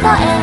たえ